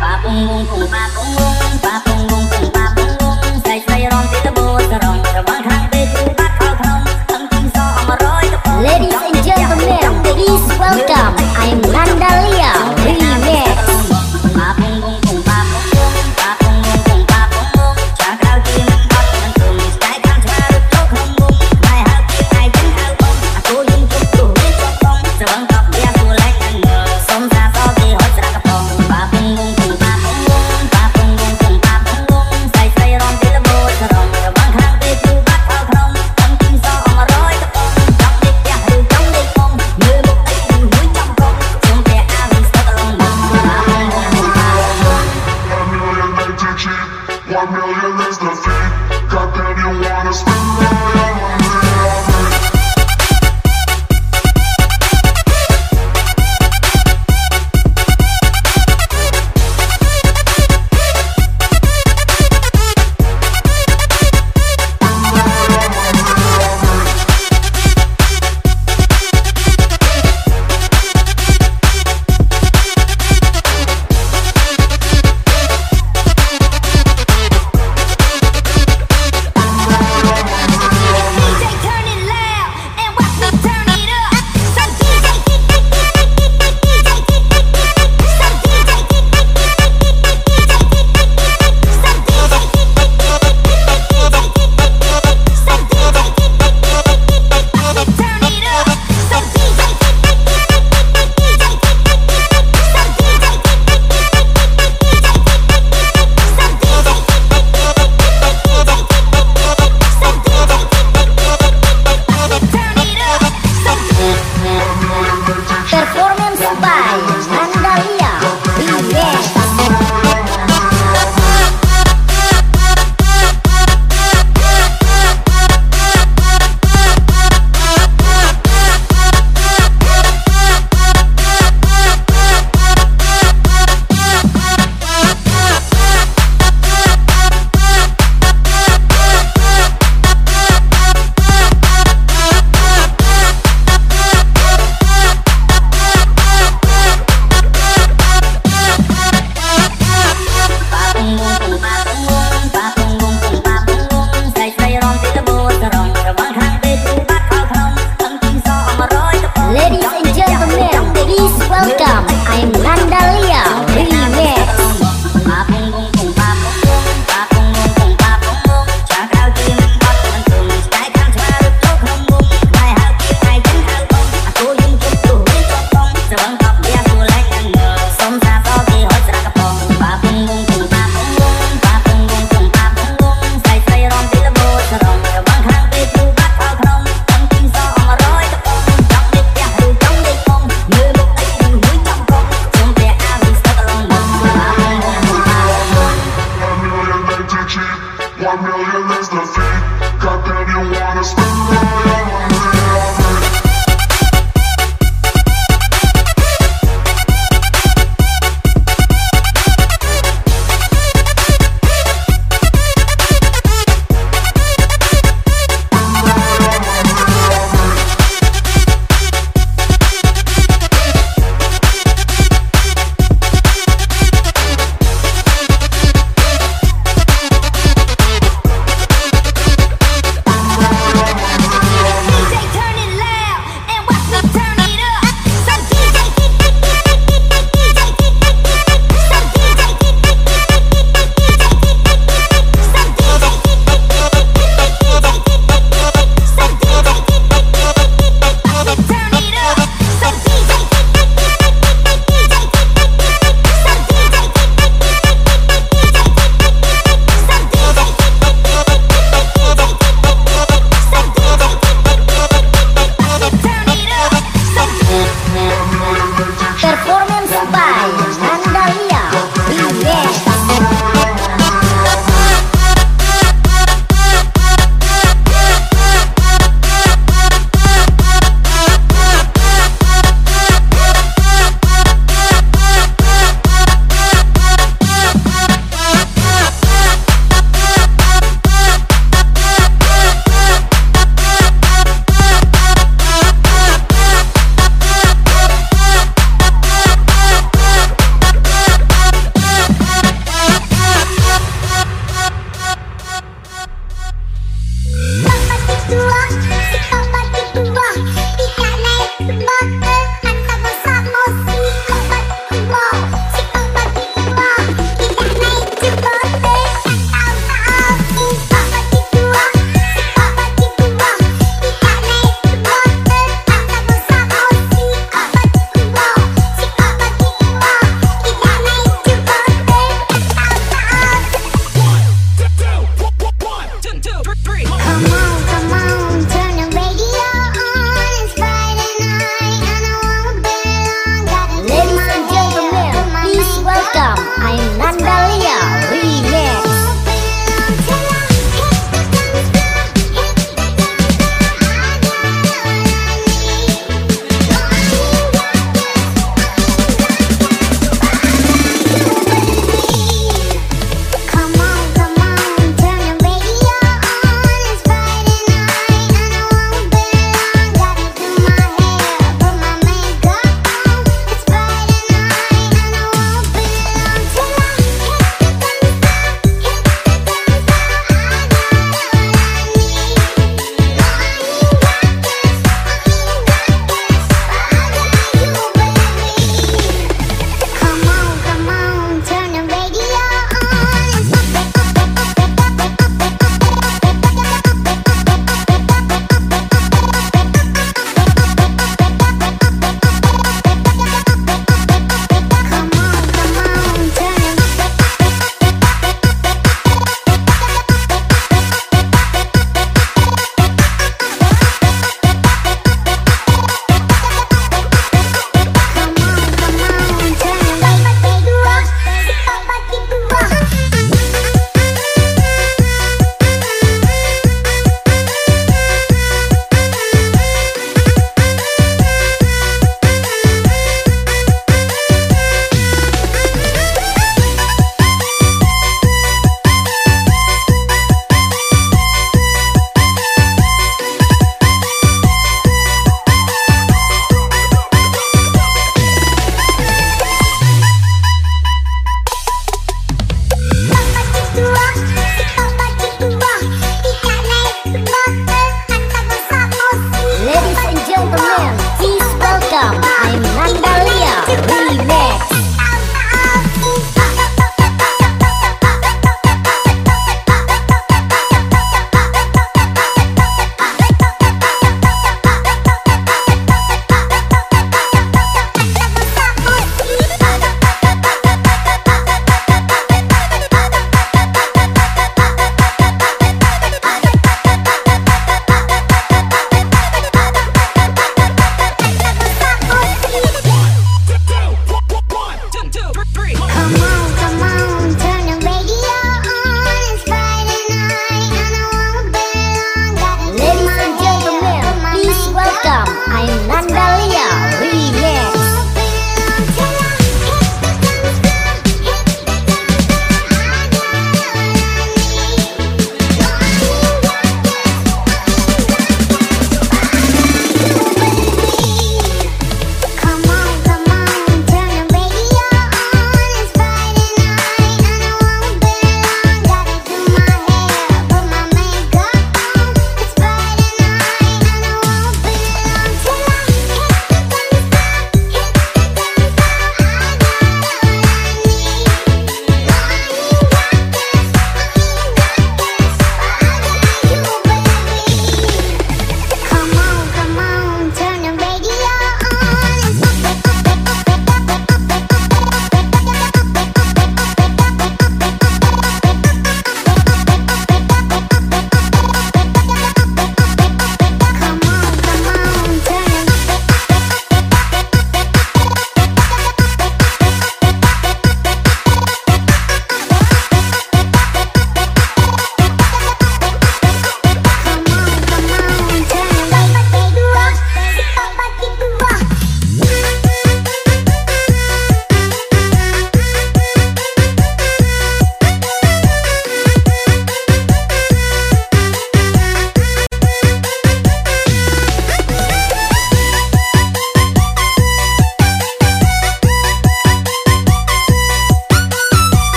Ba cũng ba cũng